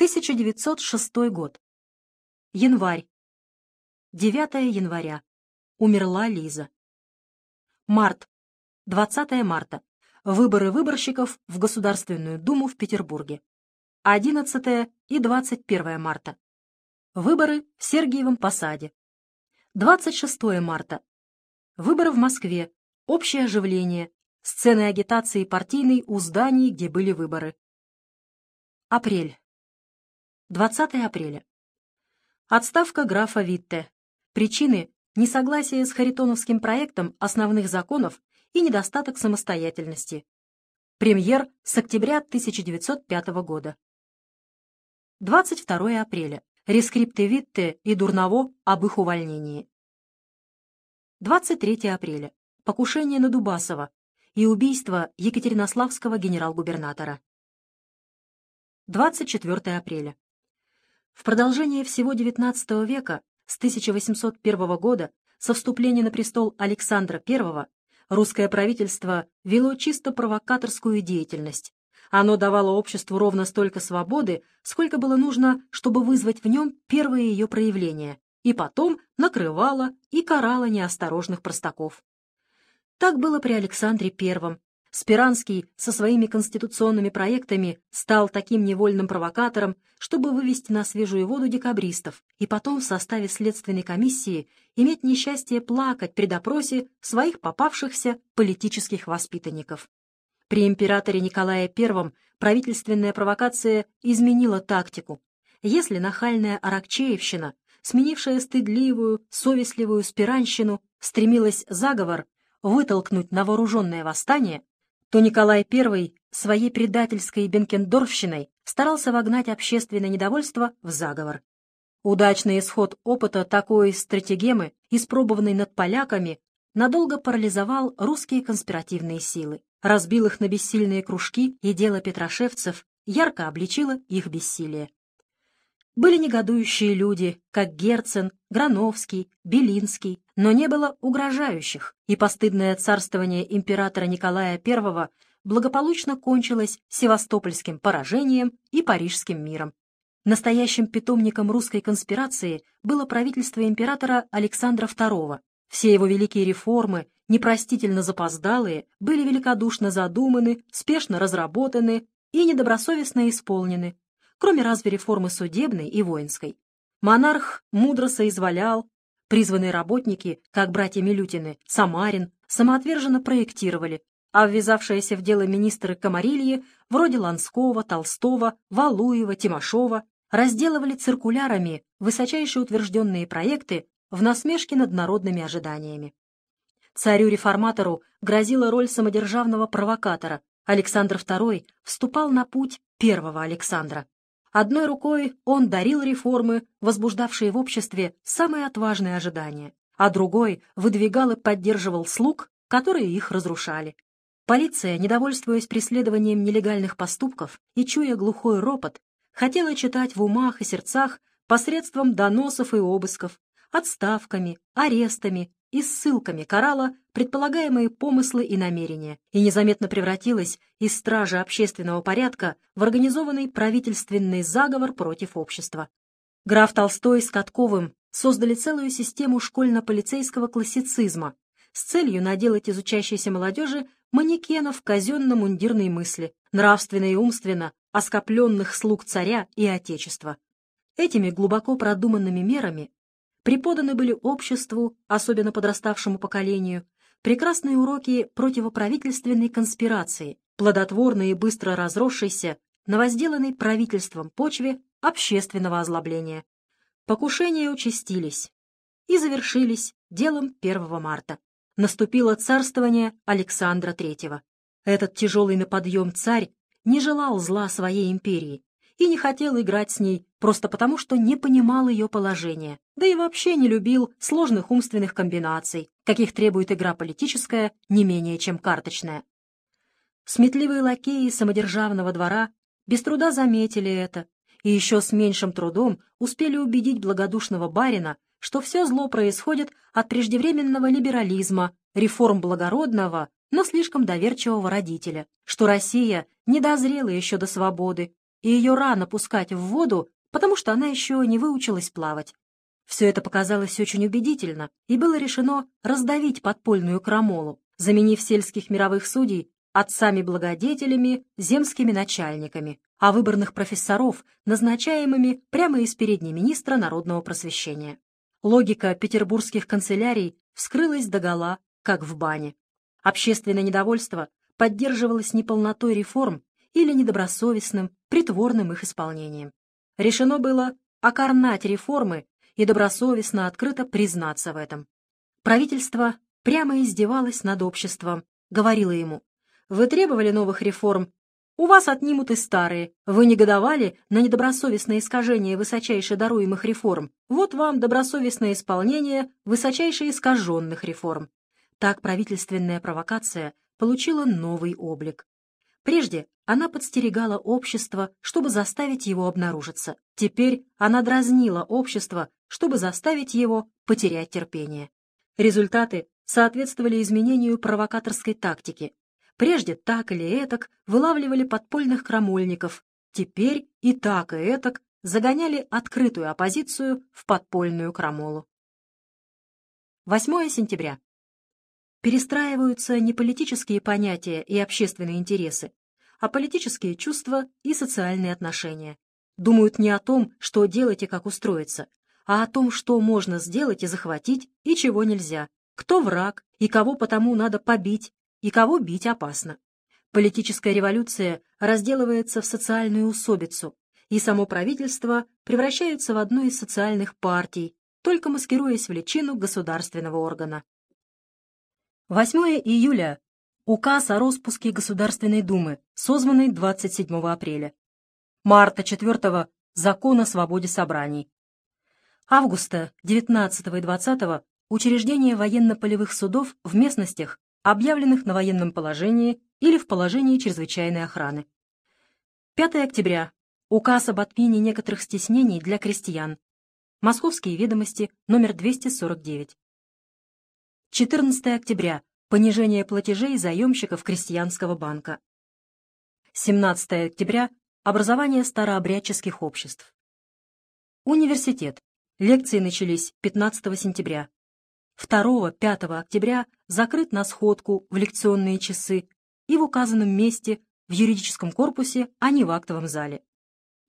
1906 год. Январь. 9 января. Умерла Лиза. Март. 20 марта. Выборы выборщиков в Государственную Думу в Петербурге. 11 и 21 марта. Выборы в Сергиевом Посаде. 26 марта. Выборы в Москве. Общее оживление. Сцены агитации партийной у зданий, где были выборы. Апрель. 20 апреля. Отставка графа Витте. Причины – несогласие с Харитоновским проектом основных законов и недостаток самостоятельности. Премьер с октября 1905 года. 22 апреля. Рескрипты Витте и Дурново об их увольнении. 23 апреля. Покушение на Дубасова и убийство Екатеринославского генерал-губернатора. 24 апреля. В продолжение всего XIX века, с 1801 года, со вступления на престол Александра I, русское правительство вело чисто провокаторскую деятельность. Оно давало обществу ровно столько свободы, сколько было нужно, чтобы вызвать в нем первые ее проявления, и потом накрывало и карало неосторожных простаков. Так было при Александре I, Спиранский со своими конституционными проектами стал таким невольным провокатором, чтобы вывести на свежую воду декабристов и потом в составе следственной комиссии иметь несчастье плакать при допросе своих попавшихся политических воспитанников. При императоре Николае I правительственная провокация изменила тактику. Если нахальная Аракчеевщина, сменившая стыдливую, совестливую спиранщину, стремилась заговор вытолкнуть на вооруженное восстание, то Николай I своей предательской бенкендорфщиной старался вогнать общественное недовольство в заговор. Удачный исход опыта такой стратегемы, испробованной над поляками, надолго парализовал русские конспиративные силы, разбил их на бессильные кружки, и дело петрошевцев ярко обличило их бессилие. Были негодующие люди, как Герцен, Грановский, Белинский, но не было угрожающих, и постыдное царствование императора Николая I благополучно кончилось севастопольским поражением и парижским миром. Настоящим питомником русской конспирации было правительство императора Александра II. Все его великие реформы, непростительно запоздалые, были великодушно задуманы, спешно разработаны и недобросовестно исполнены, кроме разве реформы судебной и воинской. Монарх мудро соизволял, призванные работники, как братья Милютины, Самарин, самоотверженно проектировали, а ввязавшиеся в дело министры Комарильи, вроде Ланского, Толстого, Валуева, Тимошова, разделывали циркулярами высочайшие утвержденные проекты в насмешке над народными ожиданиями. Царю-реформатору грозила роль самодержавного провокатора. Александр II вступал на путь первого Александра. Одной рукой он дарил реформы, возбуждавшие в обществе самые отважные ожидания, а другой выдвигал и поддерживал слуг, которые их разрушали. Полиция, недовольствуясь преследованием нелегальных поступков и чуя глухой ропот, хотела читать в умах и сердцах посредством доносов и обысков, отставками, арестами и ссылками карала предполагаемые помыслы и намерения и незаметно превратилась из стражи общественного порядка в организованный правительственный заговор против общества. Граф Толстой с Катковым создали целую систему школьно-полицейского классицизма с целью наделать из учащейся молодежи манекенов казенно-мундирной мысли, нравственно и умственно оскопленных слуг царя и отечества. Этими глубоко продуманными мерами преподаны были обществу, особенно подраставшему поколению, прекрасные уроки противоправительственной конспирации, плодотворной и быстро разросшейся на возделанной правительством почве общественного озлобления. Покушения участились и завершились делом 1 марта. Наступило царствование Александра III. Этот тяжелый на подъем царь не желал зла своей империи, и не хотел играть с ней просто потому, что не понимал ее положения, да и вообще не любил сложных умственных комбинаций, каких требует игра политическая не менее чем карточная. Сметливые лакеи самодержавного двора без труда заметили это, и еще с меньшим трудом успели убедить благодушного барина, что все зло происходит от преждевременного либерализма, реформ благородного, но слишком доверчивого родителя, что Россия не дозрела еще до свободы, и ее рано пускать в воду, потому что она еще не выучилась плавать. Все это показалось очень убедительно, и было решено раздавить подпольную крамолу, заменив сельских мировых судей отцами-благодетелями, земскими начальниками, а выборных профессоров, назначаемыми прямо из передней министра народного просвещения. Логика петербургских канцелярий вскрылась догола, как в бане. Общественное недовольство поддерживалось неполнотой реформ или недобросовестным, притворным их исполнением. Решено было окорнать реформы и добросовестно открыто признаться в этом. Правительство прямо издевалось над обществом, говорило ему, «Вы требовали новых реформ, у вас отнимут и старые. Вы негодовали на недобросовестное искажение высочайше даруемых реформ. Вот вам добросовестное исполнение высочайше искаженных реформ. Так правительственная провокация получила новый облик. Прежде она подстерегала общество, чтобы заставить его обнаружиться. Теперь она дразнила общество, чтобы заставить его потерять терпение. Результаты соответствовали изменению провокаторской тактики, Прежде так или этак вылавливали подпольных крамольников, теперь и так и этак загоняли открытую оппозицию в подпольную крамолу. 8 сентября. Перестраиваются не политические понятия и общественные интересы, а политические чувства и социальные отношения. Думают не о том, что делать и как устроиться, а о том, что можно сделать и захватить, и чего нельзя, кто враг и кого потому надо побить и кого бить опасно. Политическая революция разделывается в социальную усобицу, и само правительство превращается в одну из социальных партий, только маскируясь в личину государственного органа. 8 июля. Указ о распуске Государственной Думы, созванный 27 апреля. Марта 4. Закон о свободе собраний. Августа 19 и 20 учреждение военно-полевых судов в местностях, объявленных на военном положении или в положении чрезвычайной охраны. 5 октября. Указ об отмене некоторых стеснений для крестьян. Московские ведомости, номер 249. 14 октября. Понижение платежей заемщиков крестьянского банка. 17 октября. Образование старообрядческих обществ. Университет. Лекции начались 15 сентября. 2-5 октября закрыт на сходку в лекционные часы и в указанном месте в юридическом корпусе, а не в актовом зале.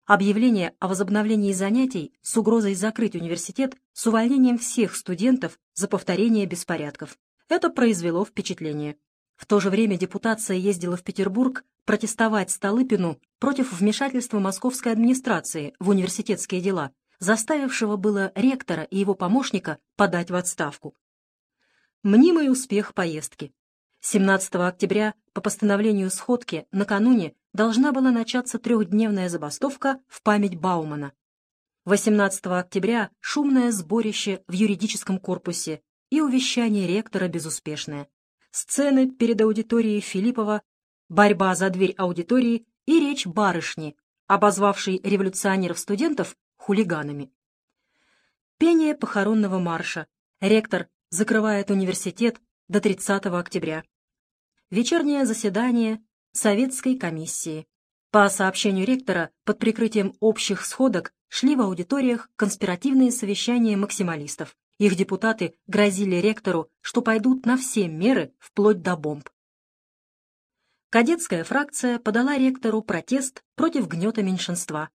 Объявление о возобновлении занятий с угрозой закрыть университет с увольнением всех студентов за повторение беспорядков. Это произвело впечатление. В то же время депутация ездила в Петербург протестовать Столыпину против вмешательства московской администрации в университетские дела, заставившего было ректора и его помощника подать в отставку. Мнимый успех поездки. 17 октября по постановлению сходки накануне должна была начаться трехдневная забастовка в память Баумана. 18 октября шумное сборище в юридическом корпусе и увещание ректора безуспешное. Сцены перед аудиторией Филиппова, борьба за дверь аудитории и речь барышни, обозвавшей революционеров-студентов хулиганами. Пение похоронного марша. Ректор закрывает университет до 30 октября. Вечернее заседание Советской комиссии. По сообщению ректора, под прикрытием общих сходок шли в аудиториях конспиративные совещания максималистов. Их депутаты грозили ректору, что пойдут на все меры, вплоть до бомб. Кадетская фракция подала ректору протест против гнета меньшинства.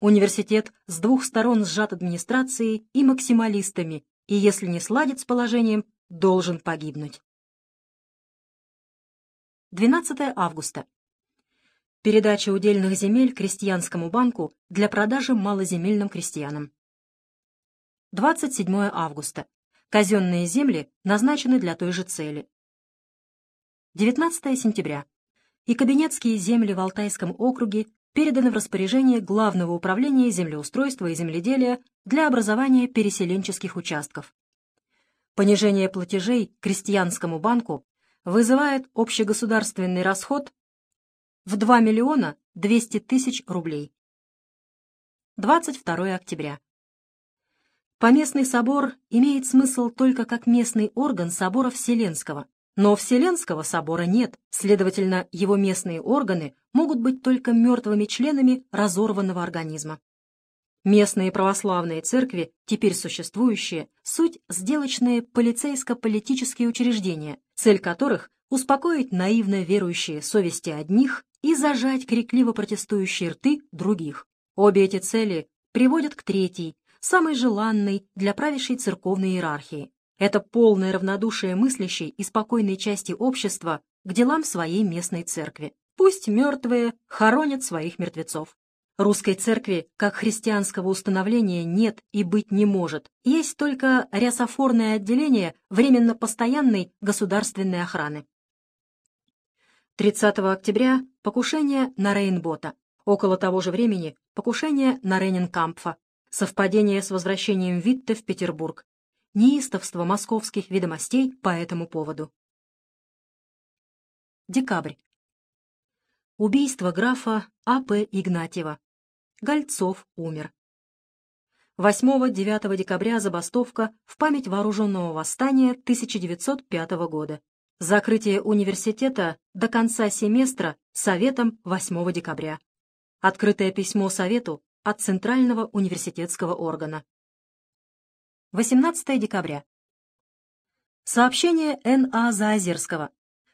Университет с двух сторон сжат администрацией и максималистами, и если не сладит с положением, должен погибнуть. 12 августа. Передача удельных земель крестьянскому банку для продажи малоземельным крестьянам. 27 августа. Казенные земли назначены для той же цели. 19 сентября. И кабинетские земли в Алтайском округе переданы в распоряжение Главного управления землеустройства и земледелия для образования переселенческих участков. Понижение платежей крестьянскому банку вызывает общегосударственный расход в 2 миллиона 200 тысяч рублей. 22 октября. Поместный собор имеет смысл только как местный орган собора Вселенского, Но Вселенского собора нет, следовательно, его местные органы могут быть только мертвыми членами разорванного организма. Местные православные церкви, теперь существующие, суть сделочные полицейско-политические учреждения, цель которых – успокоить наивно верующие совести одних и зажать крикливо протестующие рты других. Обе эти цели приводят к третьей, самой желанной для правящей церковной иерархии. Это полное равнодушие мыслящей и спокойной части общества к делам своей местной церкви. Пусть мертвые хоронят своих мертвецов. Русской церкви, как христианского установления, нет и быть не может. Есть только рясофорное отделение временно постоянной государственной охраны. 30 октября – покушение на Рейнбота. Около того же времени – покушение на Рейненкампфа. Совпадение с возвращением Витте в Петербург. Неистовство московских ведомостей по этому поводу. Декабрь. Убийство графа А.П. Игнатьева. Гольцов умер. 8-9 декабря забастовка в память вооруженного восстания 1905 года. Закрытие университета до конца семестра Советом 8 декабря. Открытое письмо Совету от Центрального университетского органа. 18 декабря. Сообщение Н.А. Заозерского.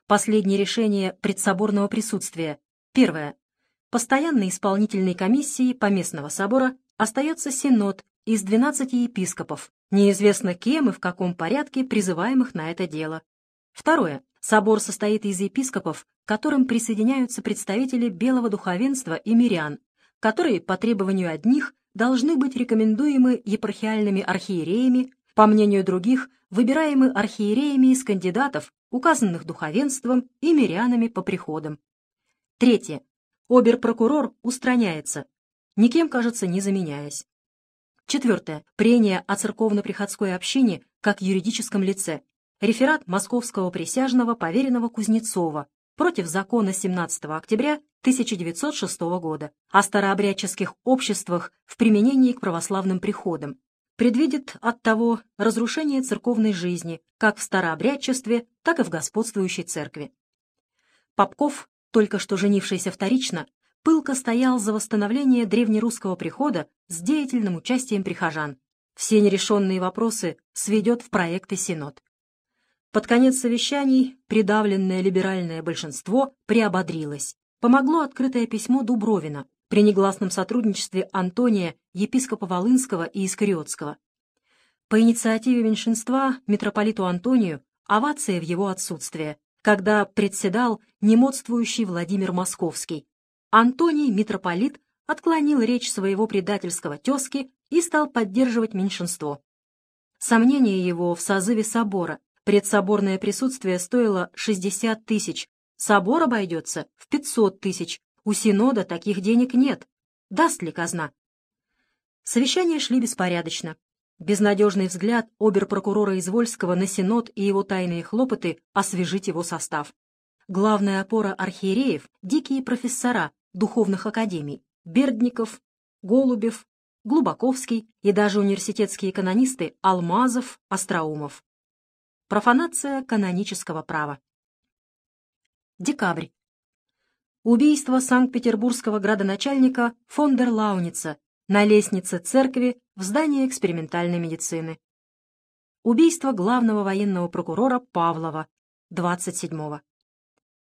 Последнее решение предсоборного присутствия. Первое. Постоянной исполнительной комиссией Поместного собора остается Синод из 12 епископов, неизвестно кем и в каком порядке призываемых на это дело. Второе. Собор состоит из епископов, к которым присоединяются представители белого духовенства и мирян, которые по требованию одних должны быть рекомендуемы епархиальными архиереями, по мнению других, выбираемы архиереями из кандидатов, указанных духовенством и мирянами по приходам. Третье. Обер-прокурор устраняется, никем, кажется, не заменяясь. Четвертое. Прение о церковно-приходской общине как юридическом лице. Реферат московского присяжного поверенного Кузнецова против закона 17 октября 1906 года о старообрядческих обществах в применении к православным приходам. Предвидит оттого разрушение церковной жизни как в старообрядчестве, так и в господствующей церкви. Попков только что женившийся вторично, пылко стоял за восстановление древнерусского прихода с деятельным участием прихожан. Все нерешенные вопросы сведет в проекты Синод. Под конец совещаний придавленное либеральное большинство приободрилось. Помогло открытое письмо Дубровина при негласном сотрудничестве Антония, епископа Волынского и Искариотского. По инициативе меньшинства митрополиту Антонию овация в его отсутствие, когда председал немодствующий Владимир Московский. Антоний, митрополит, отклонил речь своего предательского тезки и стал поддерживать меньшинство. Сомнение его в созыве собора, предсоборное присутствие стоило 60 тысяч, собор обойдется в 500 тысяч, у Синода таких денег нет, даст ли казна? Совещания шли беспорядочно. Безнадежный взгляд обер-прокурора Извольского на Синод и его тайные хлопоты освежить его состав. Главная опора архиереев — дикие профессора духовных академий — Бердников, Голубев, Глубаковский и даже университетские канонисты Алмазов, Остроумов. Профанация канонического права. Декабрь. Убийство санкт-петербургского градоначальника фон дер Лауница на лестнице церкви в здании экспериментальной медицины. Убийство главного военного прокурора Павлова 27-го.